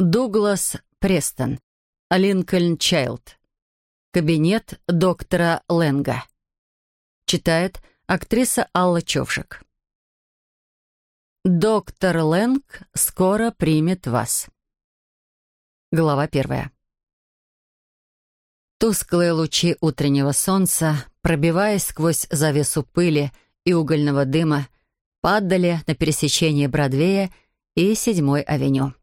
Дуглас Престон. Линкольн Чайлд. Кабинет доктора Ленга. Читает актриса Алла Човжик. «Доктор Лэнг скоро примет вас». Глава первая. Тусклые лучи утреннего солнца, пробиваясь сквозь завесу пыли и угольного дыма, падали на пересечение Бродвея и Седьмой авеню.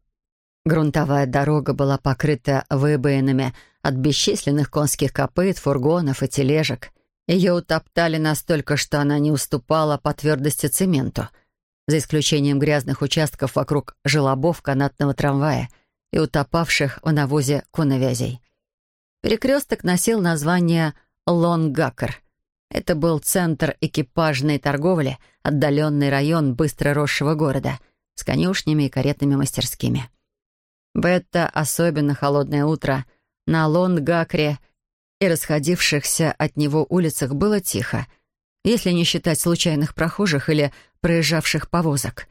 Грунтовая дорога была покрыта выбоинами от бесчисленных конских копыт, фургонов и тележек. Ее утоптали настолько, что она не уступала по твердости цементу, за исключением грязных участков вокруг желобов канатного трамвая и утопавших в навозе коновязей. Перекресток носил название Лонгакер. Это был центр экипажной торговли, отдаленный район быстро росшего города с конюшнями и каретными мастерскими. Это особенно холодное утро на Лонгакре и расходившихся от него улицах было тихо, если не считать случайных прохожих или проезжавших повозок.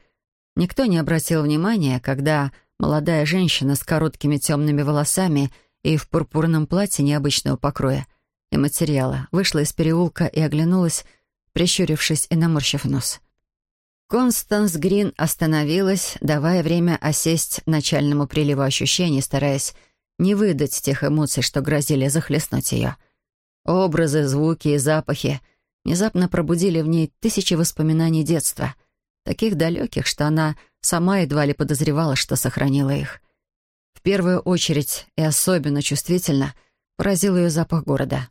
Никто не обратил внимания, когда молодая женщина с короткими темными волосами и в пурпурном платье необычного покроя и материала вышла из переулка и оглянулась, прищурившись и наморщив нос. Констанс Грин остановилась, давая время осесть начальному приливу ощущений, стараясь не выдать тех эмоций, что грозили захлестнуть ее. Образы, звуки и запахи внезапно пробудили в ней тысячи воспоминаний детства, таких далеких, что она сама едва ли подозревала, что сохранила их. В первую очередь и особенно чувствительно поразил ее запах города.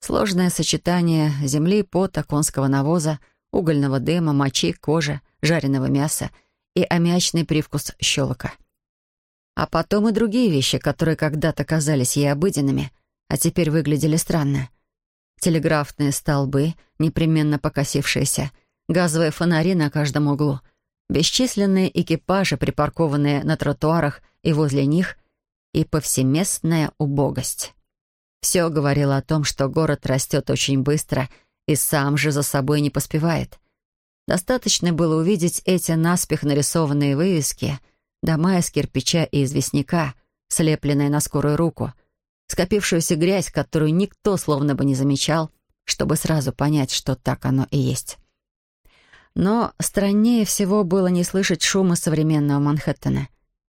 Сложное сочетание земли, пота, конского навоза — угольного дыма, мочи, кожи, жареного мяса и аммиачный привкус щелока. А потом и другие вещи, которые когда-то казались ей обыденными, а теперь выглядели странно. Телеграфные столбы, непременно покосившиеся, газовые фонари на каждом углу, бесчисленные экипажи, припаркованные на тротуарах и возле них, и повсеместная убогость. Все говорило о том, что город растет очень быстро — и сам же за собой не поспевает. Достаточно было увидеть эти наспех нарисованные вывески, дома из кирпича и известняка, слепленные на скорую руку, скопившуюся грязь, которую никто словно бы не замечал, чтобы сразу понять, что так оно и есть. Но страннее всего было не слышать шума современного Манхэттена.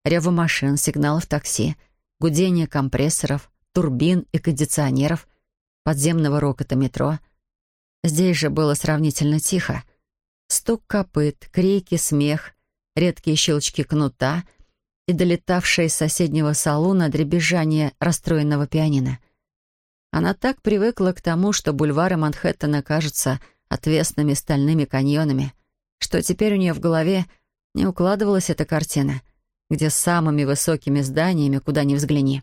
Рева машин, сигналов такси, гудение компрессоров, турбин и кондиционеров, подземного рокота метро — Здесь же было сравнительно тихо. Стук копыт, крики, смех, редкие щелчки кнута и долетавшее из соседнего салона дребезжание расстроенного пианино. Она так привыкла к тому, что бульвары Манхэттена кажутся отвесными стальными каньонами, что теперь у нее в голове не укладывалась эта картина, где самыми высокими зданиями, куда ни взгляни,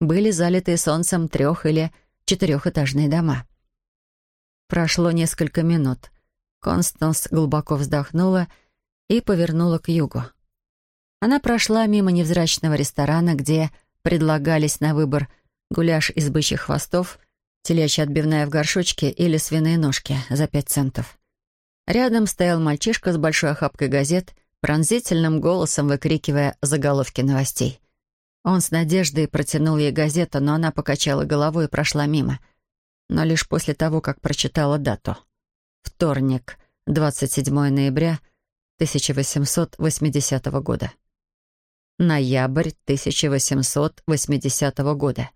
были залитые солнцем трех- или четырехэтажные дома. Прошло несколько минут. Констанс глубоко вздохнула и повернула к югу. Она прошла мимо невзрачного ресторана, где предлагались на выбор гуляш из бычьих хвостов, телячья отбивная в горшочке или свиные ножки за пять центов. Рядом стоял мальчишка с большой охапкой газет, пронзительным голосом выкрикивая заголовки новостей. Он с надеждой протянул ей газету, но она покачала головой и прошла мимо — но лишь после того, как прочитала дату. Вторник, 27 ноября 1880 года. Ноябрь 1880 года.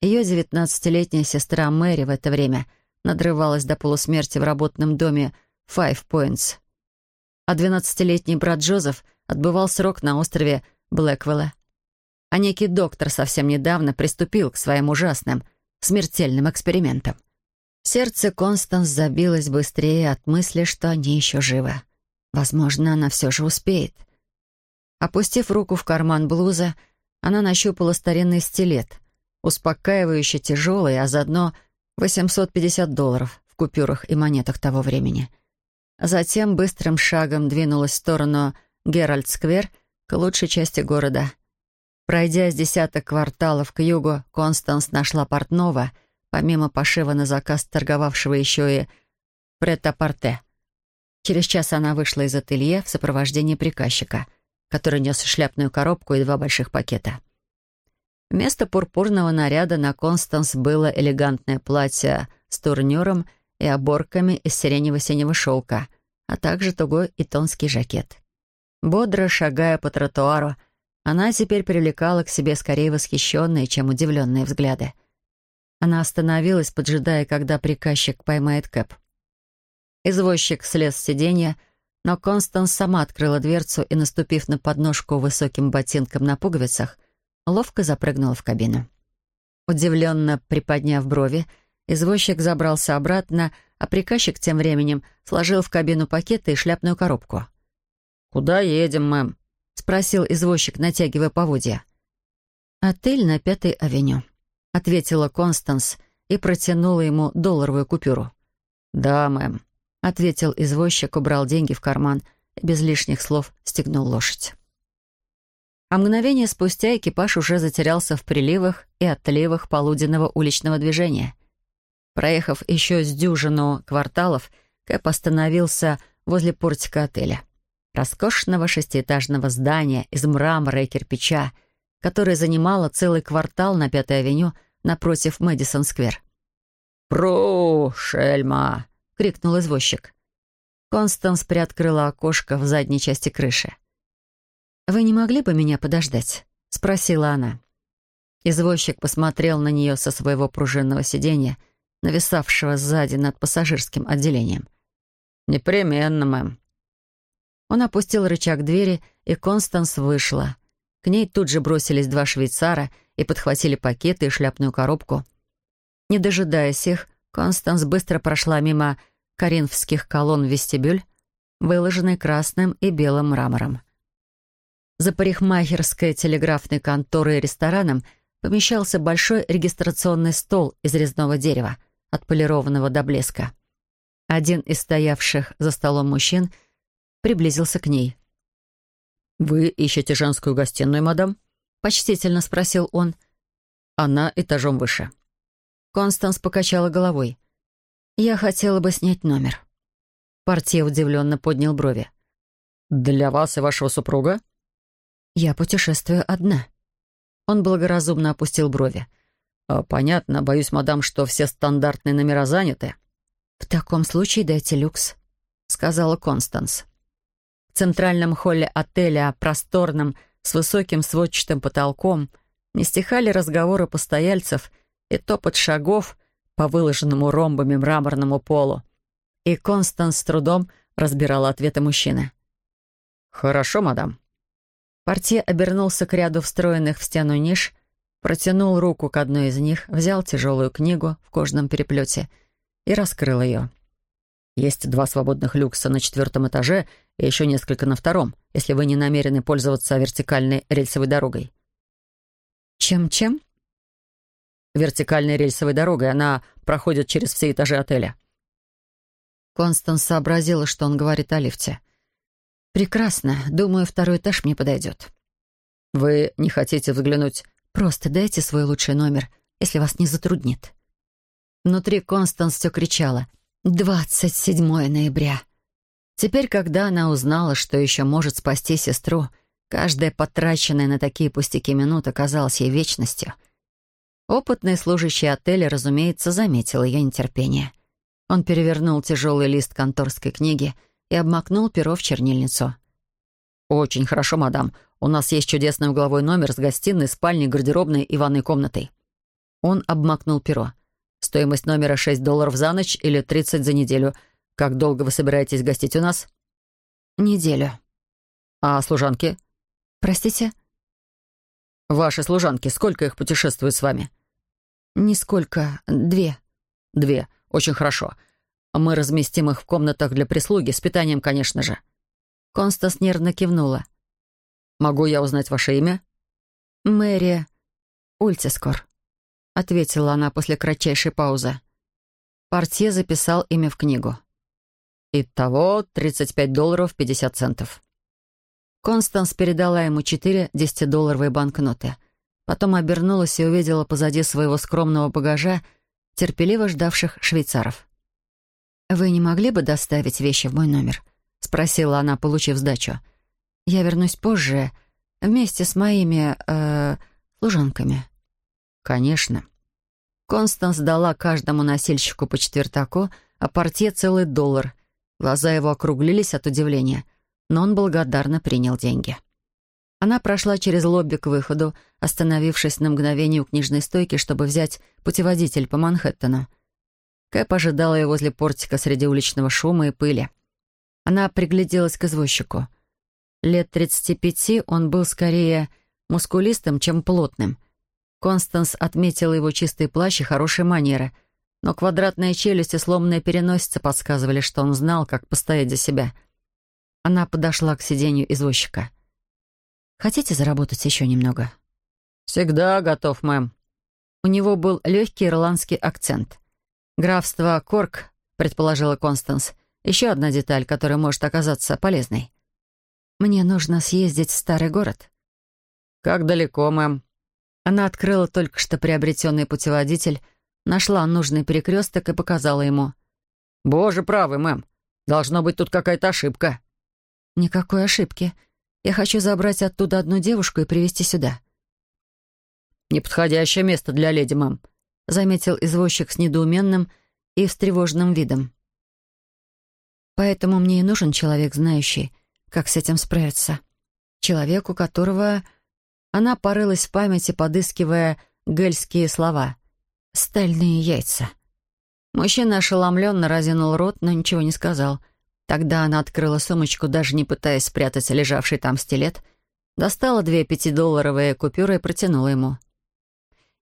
Ее девятнадцатилетняя сестра Мэри в это время надрывалась до полусмерти в работном доме Five Points. А двенадцатилетний брат Джозеф отбывал срок на острове Блэквелла. А некий доктор совсем недавно приступил к своим ужасным – смертельным экспериментом. Сердце Констанс забилось быстрее от мысли, что они еще живы. Возможно, она все же успеет. Опустив руку в карман блуза, она нащупала старинный стилет, успокаивающе тяжелый, а заодно 850 долларов в купюрах и монетах того времени. Затем быстрым шагом двинулась в сторону Геральд-сквер к лучшей части города — Пройдя с десяток кварталов к югу, Констанс нашла портного, помимо пошива на заказ торговавшего еще и прет-а-порте. Через час она вышла из ателье в сопровождении приказчика. который нес шляпную коробку и два больших пакета. Вместо пурпурного наряда на Констанс было элегантное платье с турнюром и оборками из сиренево-синего шелка, а также тугой и жакет. Бодро шагая по тротуару, она теперь привлекала к себе скорее восхищенные, чем удивленные взгляды. Она остановилась, поджидая, когда приказчик поймает Кэп. Извозчик слез с сиденья, но Констанс сама открыла дверцу и, наступив на подножку высоким ботинком на пуговицах, ловко запрыгнула в кабину. Удивленно приподняв брови, извозчик забрался обратно, а приказчик тем временем сложил в кабину пакеты и шляпную коробку. «Куда едем, мэм?» — спросил извозчик, натягивая поводья. «Отель на Пятой авеню», — ответила Констанс и протянула ему долларовую купюру. «Да, мэм», — ответил извозчик, убрал деньги в карман и без лишних слов стегнул лошадь. А мгновение спустя экипаж уже затерялся в приливах и отливах полуденного уличного движения. Проехав еще с дюжину кварталов, Кэп остановился возле портика отеля. Роскошного шестиэтажного здания из мрамора и кирпича, которое занимало целый квартал на Пятой авеню напротив Мэдисон-сквер. «Пру, шельма!» — крикнул извозчик. Констанс приоткрыла окошко в задней части крыши. «Вы не могли бы меня подождать?» — спросила она. Извозчик посмотрел на нее со своего пружинного сиденья, нависавшего сзади над пассажирским отделением. «Непременно, мэм». Он опустил рычаг двери, и Констанс вышла. К ней тут же бросились два швейцара и подхватили пакеты и шляпную коробку. Не дожидаясь их, Констанс быстро прошла мимо коринфских колонн в вестибюль, выложенный красным и белым мрамором. За парикмахерской, телеграфной конторой и рестораном помещался большой регистрационный стол из резного дерева, отполированного до блеска. Один из стоявших за столом мужчин приблизился к ней. «Вы ищете женскую гостиную, мадам?» — почтительно спросил он. «Она этажом выше». Констанс покачала головой. «Я хотела бы снять номер». Портье удивленно поднял брови. «Для вас и вашего супруга?» «Я путешествую одна». Он благоразумно опустил брови. «А, «Понятно. Боюсь, мадам, что все стандартные номера заняты». «В таком случае дайте люкс», — сказала Констанс. В центральном холле отеля, просторном, с высоким сводчатым потолком, не стихали разговоры постояльцев и топот шагов по выложенному ромбами мраморному полу. И Констанс с трудом разбирала ответы мужчины. «Хорошо, мадам», Портье обернулся к ряду встроенных в стену ниш, протянул руку к одной из них, взял тяжелую книгу в кожаном переплете и раскрыл ее. «Есть два свободных люкса на четвертом этаже и еще несколько на втором, если вы не намерены пользоваться вертикальной рельсовой дорогой». «Чем-чем?» «Вертикальной рельсовой дорогой. Она проходит через все этажи отеля». Констанс сообразила, что он говорит о лифте. «Прекрасно. Думаю, второй этаж мне подойдет». «Вы не хотите взглянуть?» «Просто дайте свой лучший номер, если вас не затруднит». Внутри Констанс все кричала. «Двадцать седьмое ноября». Теперь, когда она узнала, что еще может спасти сестру, каждая потраченная на такие пустяки минута казалась ей вечностью. Опытный служащий отеля, разумеется, заметил ее нетерпение. Он перевернул тяжелый лист конторской книги — и обмакнул перо в чернильницу. «Очень хорошо, мадам. У нас есть чудесный угловой номер с гостиной, спальней, гардеробной и ванной комнатой». Он обмакнул перо. «Стоимость номера 6 долларов за ночь или 30 за неделю. Как долго вы собираетесь гостить у нас?» «Неделю». «А служанки?» «Простите?» «Ваши служанки, сколько их путешествуют с вами?» «Нисколько. Две». «Две. Очень хорошо. Мы разместим их в комнатах для прислуги, с питанием, конечно же». Констас нервно кивнула. «Могу я узнать ваше имя?» «Мэри Ультискор», — ответила она после кратчайшей паузы. Портье записал имя в книгу. «Итого 35 долларов 50 центов». Констанс передала ему четыре десятидолларовые банкноты. Потом обернулась и увидела позади своего скромного багажа терпеливо ждавших швейцаров. «Вы не могли бы доставить вещи в мой номер?» — спросила она, получив сдачу. Я вернусь позже, вместе с моими, э, служанками». «Конечно». Констанс дала каждому носильщику по четвертаку, а портье целый доллар. Глаза его округлились от удивления, но он благодарно принял деньги. Она прошла через лобби к выходу, остановившись на мгновение у книжной стойки, чтобы взять путеводитель по Манхэттену. Кэп ожидала ее возле портика среди уличного шума и пыли. Она пригляделась к извозчику. Лет 35 он был скорее мускулистым, чем плотным. Констанс отметила его чистый плащ и хорошие манеры, но квадратная челюсть и сломанная переносица подсказывали, что он знал, как постоять за себя. Она подошла к сиденью извозчика. Хотите заработать еще немного?» «Всегда готов, мэм». У него был легкий ирландский акцент. «Графство Корк», — предположила Констанс, еще одна деталь, которая может оказаться полезной. «Мне нужно съездить в старый город». «Как далеко, мэм?» Она открыла только что приобретенный путеводитель, нашла нужный перекресток и показала ему. «Боже правый, мэм. Должно быть тут какая-то ошибка». «Никакой ошибки. Я хочу забрать оттуда одну девушку и привезти сюда». «Неподходящее место для леди, мам», — заметил извозчик с недоуменным и встревоженным видом. «Поэтому мне и нужен человек, знающий, как с этим справиться. Человек, у которого...» Она порылась в памяти, подыскивая гельские слова. «Стальные яйца». Мужчина ошеломленно разинул рот, но ничего не сказал — Тогда она открыла сумочку, даже не пытаясь спрятать лежавший там стилет, достала две пятидолларовые купюры и протянула ему.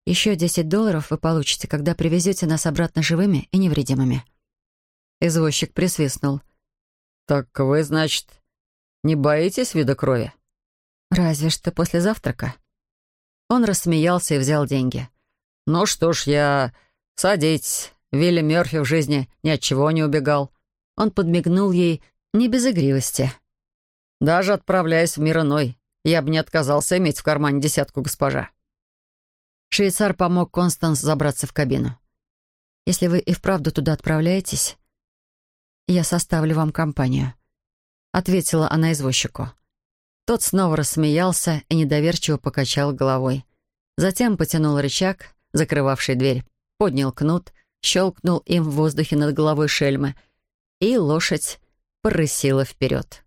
«Еще десять долларов вы получите, когда привезете нас обратно живыми и невредимыми». Извозчик присвистнул. «Так вы, значит, не боитесь вида крови?» «Разве что после завтрака». Он рассмеялся и взял деньги. «Ну что ж, я... Садитесь. Вилли Мерфи в жизни ни от чего не убегал. Он подмигнул ей не без игривости. «Даже отправляясь в мир иной, я бы не отказался иметь в кармане десятку, госпожа». Швейцар помог Констанс забраться в кабину. «Если вы и вправду туда отправляетесь, я составлю вам компанию», — ответила она извозчику. Тот снова рассмеялся и недоверчиво покачал головой. Затем потянул рычаг, закрывавший дверь, поднял кнут, щелкнул им в воздухе над головой шельмы — и лошадь порысила вперед.